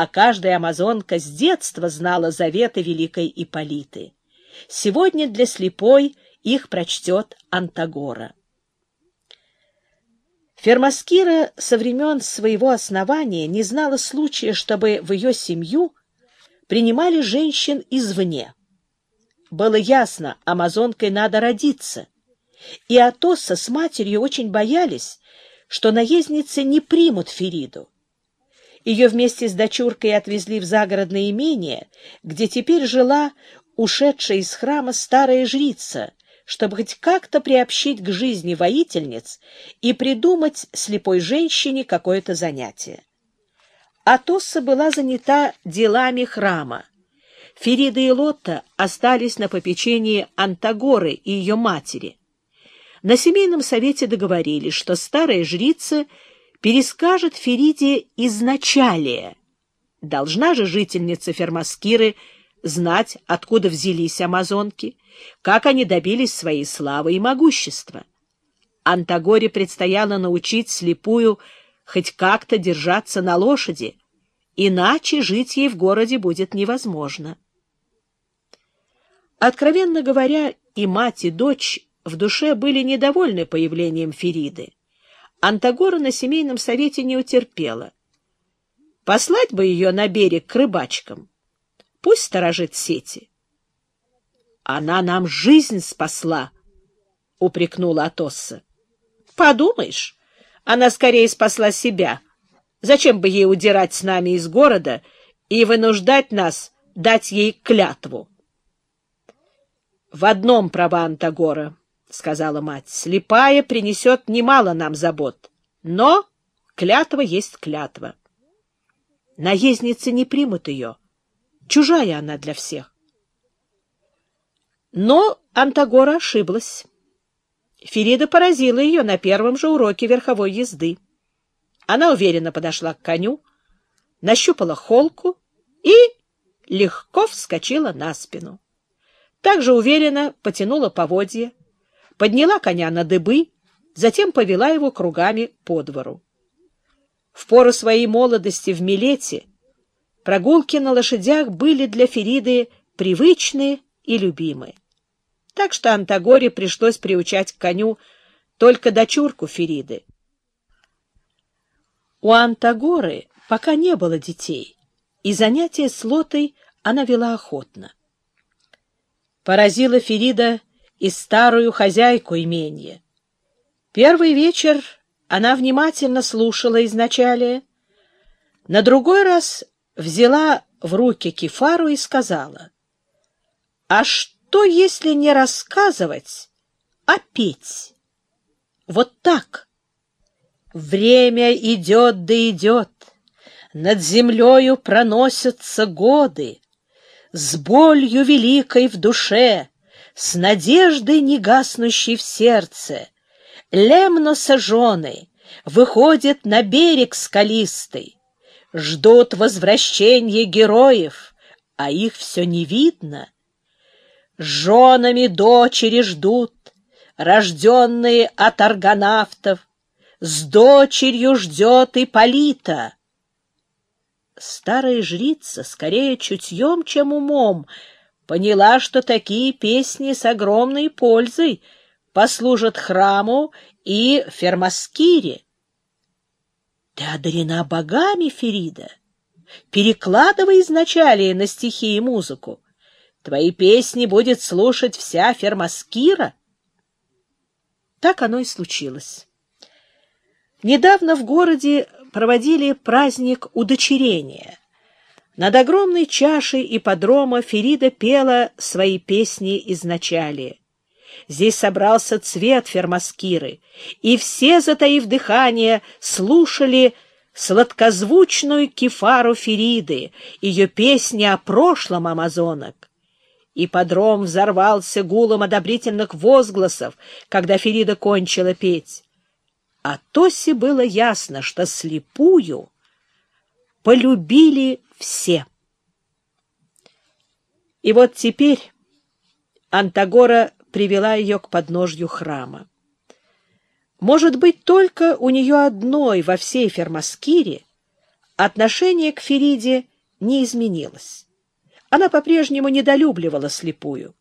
а каждая амазонка с детства знала заветы великой Иполиты. Сегодня для слепой их прочтет Антагора. Фермаскира со времен своего основания не знала случая, чтобы в ее семью принимали женщин извне. Было ясно, амазонкой надо родиться, и Атоса с матерью очень боялись, что наездницы не примут Фериду. Ее вместе с дочуркой отвезли в загородное имение, где теперь жила ушедшая из храма старая жрица, чтобы хоть как-то приобщить к жизни воительниц и придумать слепой женщине какое-то занятие. Атосса была занята делами храма. Ферида и Лотта остались на попечении Антагоры и ее матери. На семейном совете договорились, что старая жрица перескажет Фериде изначалие. Должна же жительница Фермаскиры знать, откуда взялись амазонки, как они добились своей славы и могущества. Антагоре предстояло научить слепую хоть как-то держаться на лошади, иначе жить ей в городе будет невозможно. Откровенно говоря, и мать, и дочь в душе были недовольны появлением Фериды. Антагора на семейном совете не утерпела. Послать бы ее на берег к рыбачкам. Пусть сторожит сети. — Она нам жизнь спасла, — упрекнула Атосса. — Подумаешь, она скорее спасла себя. Зачем бы ей удирать с нами из города и вынуждать нас дать ей клятву? — В одном права Антагора, — сказала мать, — слепая принесет немало нам забот, но клятва есть клятва. Наездницы не примут ее. Чужая она для всех. Но Антагора ошиблась. Ферида поразила ее на первом же уроке верховой езды. Она уверенно подошла к коню, нащупала холку и легко вскочила на спину. Также уверенно потянула поводья, подняла коня на дыбы, затем повела его кругами по двору. В пору своей молодости в Милете прогулки на лошадях были для Фериды привычные и любимые. Так что Антагоре пришлось приучать к коню только дочурку Фериды. У Антагоры пока не было детей, и занятия с Лотой она вела охотно. Поразила Ферида и старую хозяйку имения. Первый вечер она внимательно слушала изначале, на другой раз взяла в руки кефару и сказала, «А что, если не рассказывать, а петь? Вот так. Время идет да идет, над землею проносятся годы, с болью великой в душе, с надеждой негаснущей в сердце, лемно сожженный, выходит на берег скалистый, ждут возвращения героев, а их все не видно. Женами дочери ждут, рожденные от аргонавтов, с дочерью ждет и Полита. Старая жрица, скорее чутьем, чем умом, поняла, что такие песни с огромной пользой послужат храму и Фермаскире. Ты одарена богами, Ферида. Перекладывай изначалие на стихи и музыку. Твои песни будет слушать вся Фермаскира. Так оно и случилось. Недавно в городе проводили праздник удочерения. Над огромной чашей ипподрома Ферида пела свои песни изначале. Здесь собрался цвет фермаскиры, и все, затаив дыхание, слушали сладкозвучную кефару Фериды, ее песни о прошлом амазонок. Ипподром взорвался гулом одобрительных возгласов, когда Ферида кончила петь. А Тосе было ясно, что слепую полюбили все. И вот теперь Антагора привела ее к подножью храма. Может быть, только у нее одной во всей Фермаскире Отношение к Фериде не изменилось. Она по-прежнему недолюбливала слепую.